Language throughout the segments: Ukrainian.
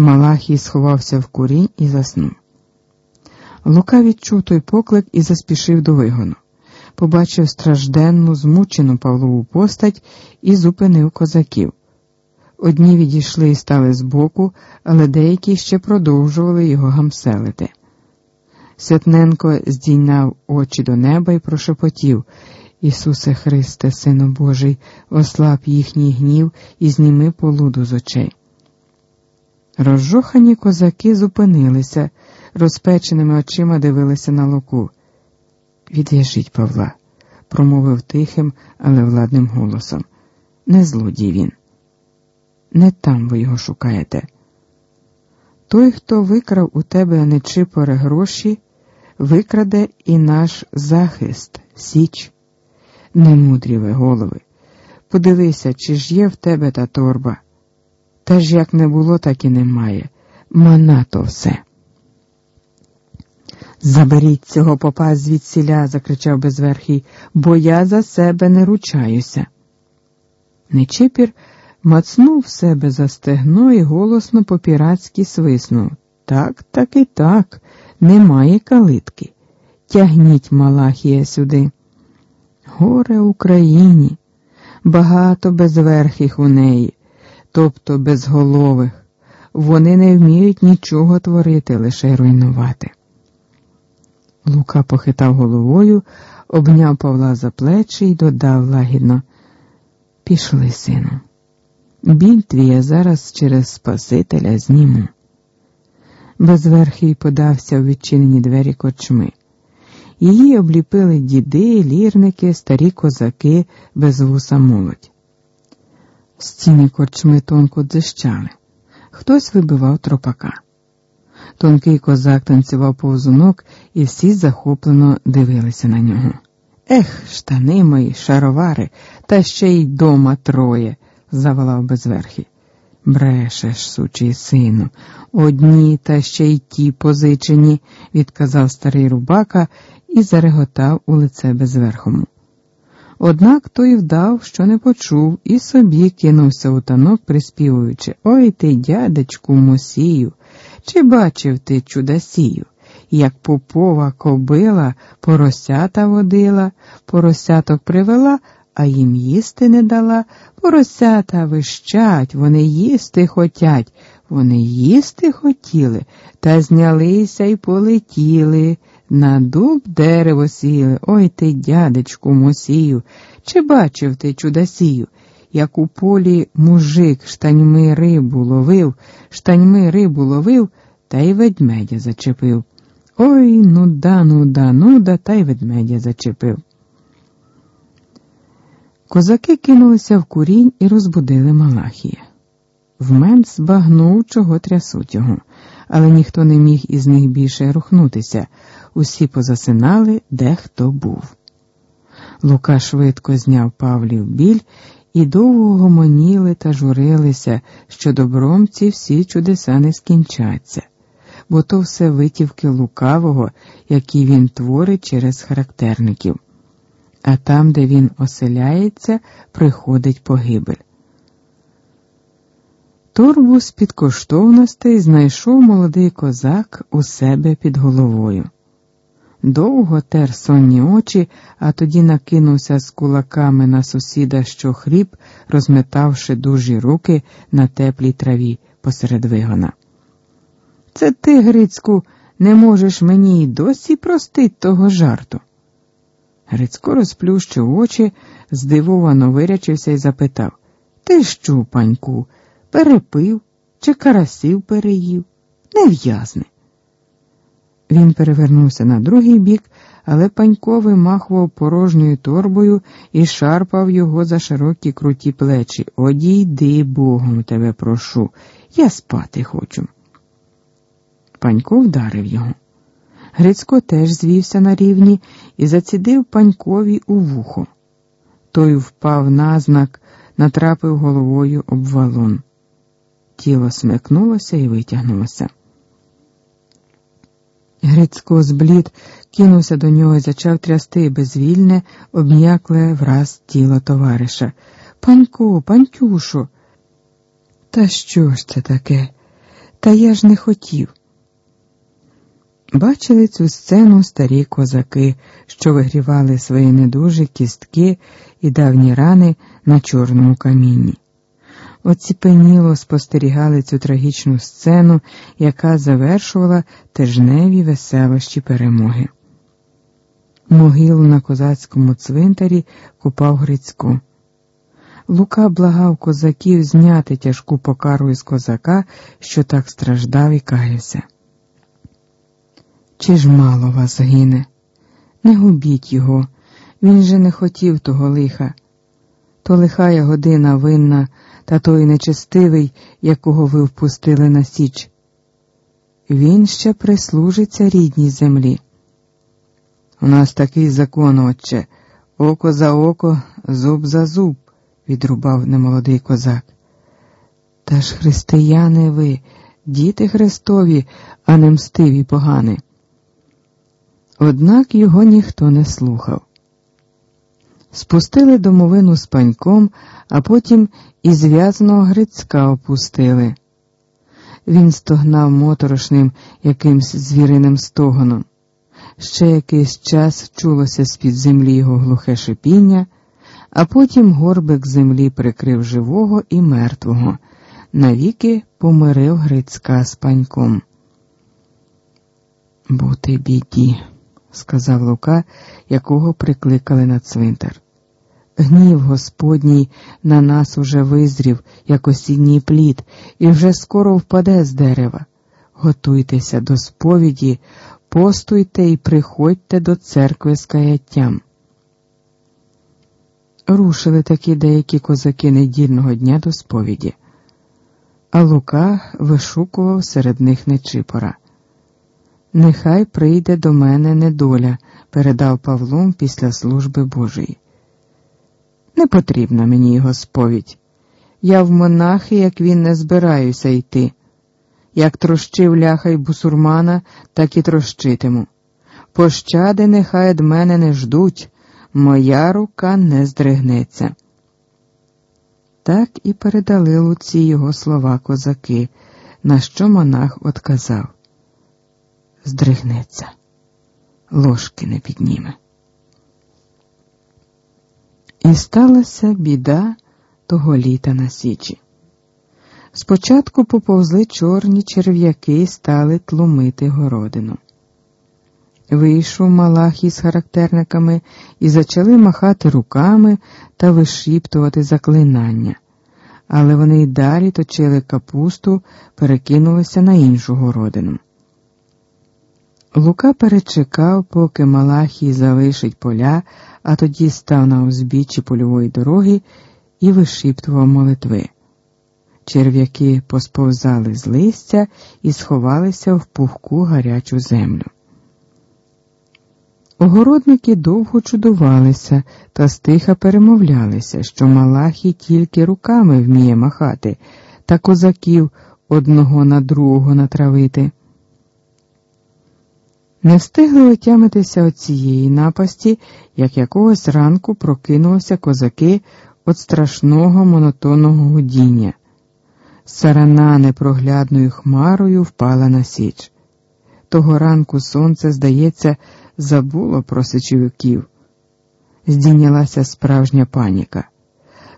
Малахій сховався в курінь і заснув. Лука відчув той поклик і заспішив до вигону. Побачив стражденну, змучену Павлову постать і зупинив козаків. Одні відійшли і стали збоку, але деякі ще продовжували його гамселити. Святненко здійняв очі до неба і прошепотів Ісусе Христе, Сину Божий, ослаб їхній гнів і зніми полуду з очей. Розжохані козаки зупинилися, розпеченими очима дивилися на луку. Відв'яжіть Павла, промовив тихим, але владним голосом. Не злодій він. Не там ви його шукаєте. Той, хто викрав у тебе нечипоре гроші, викраде і наш захист, січ. Немудрі ви голови. Подивися, чи ж є в тебе та торба. Та ж як не було, так і немає. Мана то все. Заберіть цього попа звідсіля, закричав безверхий, бо я за себе не ручаюся. Нечипір мацнув себе за стегно і голосно по піратськи свиснув. Так, так і так, немає калитки. Тягніть Малахія сюди. Горе Україні, багато безверхих у неї, тобто безголових. Вони не вміють нічого творити, лише руйнувати. Лука похитав головою, обняв Павла за плечі і додав лагідно. Пішли, сину. Біль твій я зараз через Спасителя зніму. Безверхий подався в відчинені двері корчми. Її обліпили діди, лірники, старі козаки, без вуса молодь. Стіни корчми тонко дзищали. Хтось вибивав тропака. Тонкий козак танцював повзунок, і всі захоплено дивилися на нього. Ех, штани мої, шаровари, та ще й дома троє, заволав безверхі. Брешеш, сучий сину, одні та ще й ті позичені, відказав старий рубака і зареготав у лице безверхому. Однак той вдав, що не почув, і собі кинувся у танок, приспівуючи Ой ти, дядечку, мосію, чи бачив ти чудасію, як попова кобила поросята водила, поросяток привела, а їм їсти не дала, поросята вищать, вони їсти хотять, вони їсти хотіли, та знялися й полетіли. На дуб дерево сіли, ой ти, дядечку, мосію, чи бачив ти чудасію, як у полі мужик штаньми рибу ловив, штаньми рибу ловив, та й ведмедя зачепив. Ой, нуда, нуда, нуда, та й ведмедя зачепив. Козаки кинулися в курінь і розбудили Малахія. Вмен збагнув, чого трясуть його, але ніхто не міг із них більше рухнутися, усі позасинали, де хто був. Лука швидко зняв Павлів біль і довго гомоніли та журилися, що добром ці всі чудеса не скінчаться, бо то все витівки лукавого, які він творить через характерників. А там, де він оселяється, приходить погибель. Торбу з під коштовностей знайшов молодий козак у себе під головою. Довго тер сонні очі, а тоді накинувся з кулаками на сусіда, що хріп, розметавши дужі руки на теплій траві посеред вигона. Це ти, Грицьку, не можеш мені й досі простить того жарту. Грицько розплющив очі, здивовано вирячився і запитав Ти що, паньку, перепив чи карасів переїв? Не в'язни. Він перевернувся на другий бік, але панько вимахував порожньою торбою і шарпав його за широкі круті плечі. Одійди, Богом тебе прошу, я спати хочу. Панько вдарив його. Грицько теж звівся на рівні і зацідив панькові у вухо. Той впав назнак, натрапив головою об валун. Тіло смикнулося і витягнулося. Грицько зблід кинувся до нього і зачав трясти безвільне, обм'якле враз тіло товариша. Панько, панькюшо. Та що ж це таке? Та я ж не хотів. Бачили цю сцену старі козаки, що вигрівали свої недужі кістки і давні рани на чорному камінні. Оціпеніло спостерігали цю трагічну сцену, яка завершувала тижневі веселощі перемоги. Могилу на козацькому цвинтарі купав Грицько. Лука благав козаків зняти тяжку покару із козака, що так страждав і каявся. Чи ж мало вас гине? Не губіть його, він же не хотів того лиха. То лихая година винна, та той нечестивий, якого ви впустили на січ. Він ще прислужиться рідній землі. У нас такий закон, отче, око за око, зуб за зуб, відрубав немолодий козак. Та ж християни ви, діти Христові, а не мстиві погани. Однак його ніхто не слухав. Спустили домовину з паньком, а потім і зв'язаного Грицька опустили. Він стогнав моторошним якимсь звіриним стогоном. Ще якийсь час чулося з-під землі його глухе шипіння, а потім горбик землі прикрив живого і мертвого, навіки помирив Грицька з паньком. Бути біді сказав Лука, якого прикликали на цвинтар. Гнів Господній на нас уже визрів, як осінній плід, і вже скоро впаде з дерева. Готуйтеся до сповіді, постуйте і приходьте до церкви з каяттям. Рушили такі деякі козаки недільного дня до сповіді, а Лука вишукував серед них Нечипора. Нехай прийде до мене недоля, передав Павлом після служби Божої. Не потрібна мені його сповідь. Я в монахи, як він, не збираюся йти. Як трощив ляха й бусурмана, так і трощитиму. Пощади нехай від мене не ждуть, моя рука не здригнеться. Так і передали Луці його слова козаки, на що монах отказав здригнеться, ложки не підніме. І сталася біда того літа на Січі. Спочатку поповзли чорні черв'яки і стали тлумити городину. Вийшов Малах із характерниками і зачали махати руками та вишіптувати заклинання, але вони й далі точили капусту, перекинулися на іншу городину. Лука перечекав, поки Малахій залишить поля, а тоді став на узбіччі польової дороги і вишіптував молитви. Черв'яки посповзали з листя і сховалися в пухку гарячу землю. Огородники довго чудувалися та стиха перемовлялися, що Малахій тільки руками вміє махати, та козаків одного на другого натравити. Не встигли отямитися від цієї напасті, як якогось ранку прокинулися козаки від страшного монотонного гудіння. Сарана непроглядною хмарою впала на січ. Того ранку сонце, здається, забуло про сечовиків. Здійнялася справжня паніка.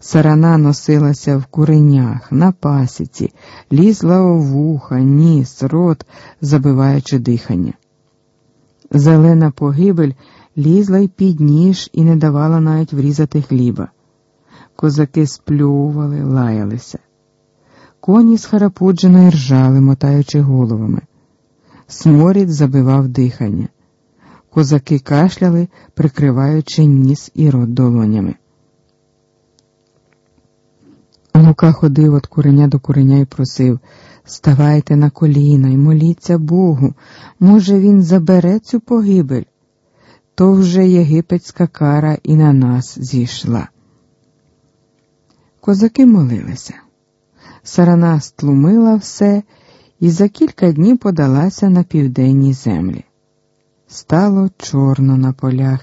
Сарана носилася в куренях, на пасіці, лізла у вуха, ніс, рот, забиваючи дихання. Зелена погибель лізла й під ніж і не давала навіть врізати хліба. Козаки сплювали, лаялися. Коні схарапуджено й ржали, мотаючи головами. Сморід забивав дихання. Козаки кашляли, прикриваючи ніс і рот долонями. Лука ходив від куреня до куреня і просив Ставайте на коліна й моліться Богу, може, він забере цю погибель. То вже єгипетська кара і на нас зійшла. Козаки молилися. Сарана стлумила все і за кілька днів подалася на південні землі. Стало чорно на полях,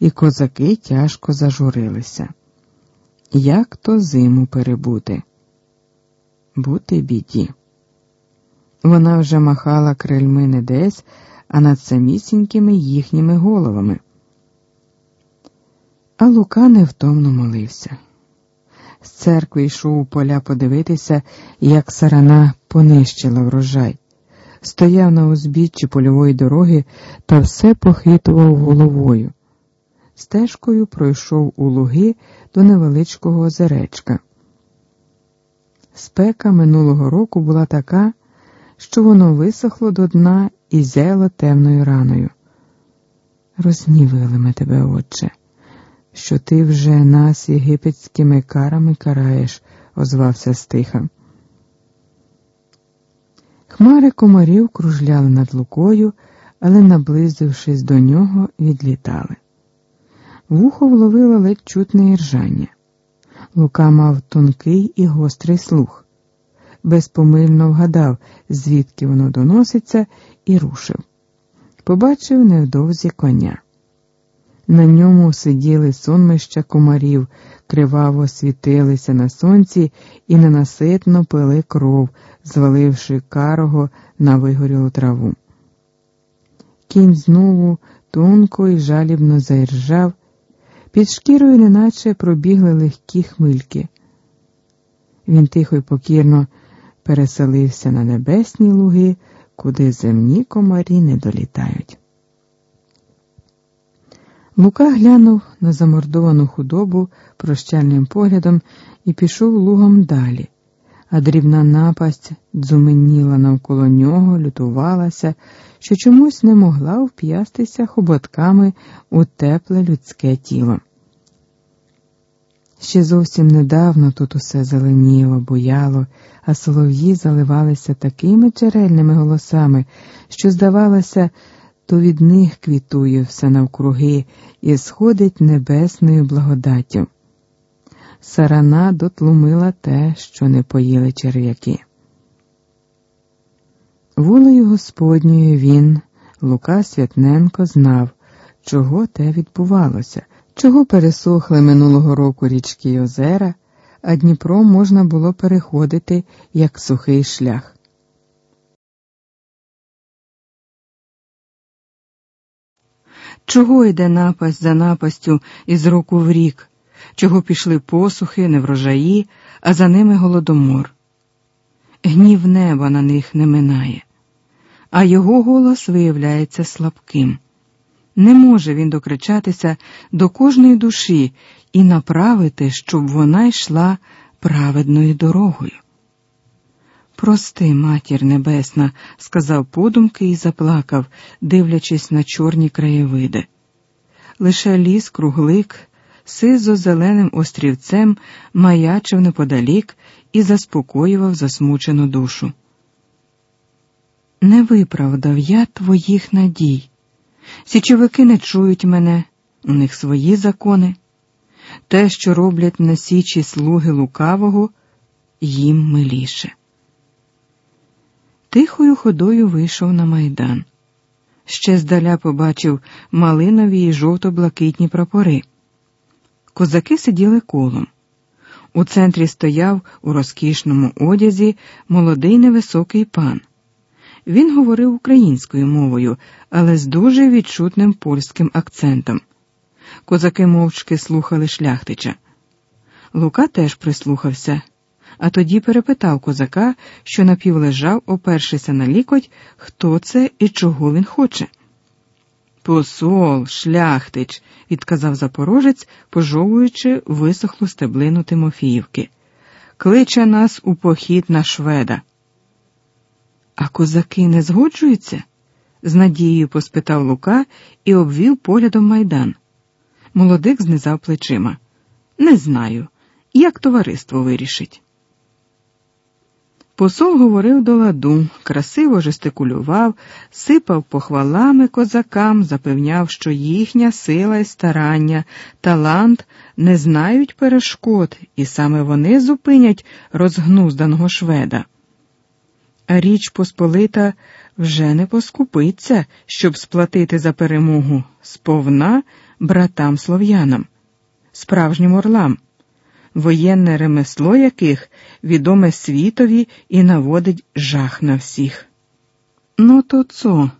і козаки тяжко зажурилися. Як то зиму перебути? Бути біді. Вона вже махала крильми не десь, а над самісінькими їхніми головами. А Лука невтомно молився. З церкви йшов у поля подивитися, як сарана понищила врожай, стояв на узбіччі польової дороги та все похитував головою. Стежкою пройшов у луги до невеличкого озеречка. Спека минулого року була така, що воно висохло до дна і зяло темною раною. Рознівили ми тебе, отче, що ти вже нас єгипетськими карами караєш, озвався стиха. Хмари комарів кружляли над лукою, але, наблизившись до нього, відлітали. Вухо вловило ледь чутне іржання. Лука мав тонкий і гострий слух, безпомильно вгадав, звідки воно доноситься, і рушив. Побачив невдовзі коня. На ньому сиділи сонмища комарів, криваво світилися на сонці і ненаситно пили кров, зваливши карого на вигорілу траву. Кінь знову тонко і жалібно заіржав, під шкірою неначе пробігли легкі хмильки. Він тихо й покірно переселився на небесні луги, куди земні комарі не долітають. Лука глянув на замордовану худобу прощальним поглядом і пішов лугом далі, а дрібна напасть дзуменіла навколо нього, лютувалася, що чомусь не могла вп'ястися хоботками у тепле людське тіло. Ще зовсім недавно тут усе зеленіло, буяло, а солов'ї заливалися такими джерельними голосами, що, здавалося, то від них квітує все навкруги і сходить небесною благодаттю. Сарана дотлумила те, що не поїли черв'яки. Волею Господньою він, Лука Святненко, знав, чого те відбувалося, чого пересохли минулого року річки й озера, а Дніпро можна було переходити як сухий шлях. Чого йде напасть за напастю із року в рік, чого пішли посухи, неврожаї, а за ними голодомор? Гнів неба на них не минає, а його голос виявляється слабким. Не може він докричатися до кожної душі і направити, щоб вона йшла праведною дорогою. Прости, матір небесна, сказав подумки і заплакав, дивлячись на чорні краєвиди. Лише ліс круглик, сизо зеленим острівцем маячив неподалік і заспокоював засмучену душу. Не виправдав я твоїх надій. Січовики не чують мене, у них свої закони. Те, що роблять на січі слуги лукавого, їм миліше. Тихою ходою вийшов на майдан. Ще здаля побачив малинові й жовто-блакитні прапори. Козаки сиділи колом. У центрі стояв у розкішному одязі молодий невисокий пан. Він говорив українською мовою, але з дуже відчутним польським акцентом. Козаки мовчки слухали шляхтича. Лука теж прислухався а тоді перепитав козака, що напівлежав, опершися на лікоть, хто це і чого він хоче. Посол, шляхтич, відказав запорожець, пожовуючи висохлу стеблину Тимофіївки. Кличе нас у похід на шведа. А козаки не згоджуються? з надією поспитав Лука і обвів поглядом майдан. Молодик знизав плечима. Не знаю, як товариство вирішить. Посол говорив до ладу, красиво жестикулював, сипав похвалами козакам, запевняв, що їхня сила і старання, талант не знають перешкод, і саме вони зупинять розгнузданого шведа. А річ Посполита вже не поскупиться, щоб сплатити за перемогу сповна братам слов'янам, справжнім орлам воєнне ремесло яких відоме світові і наводить жах на всіх. Ну, то цо?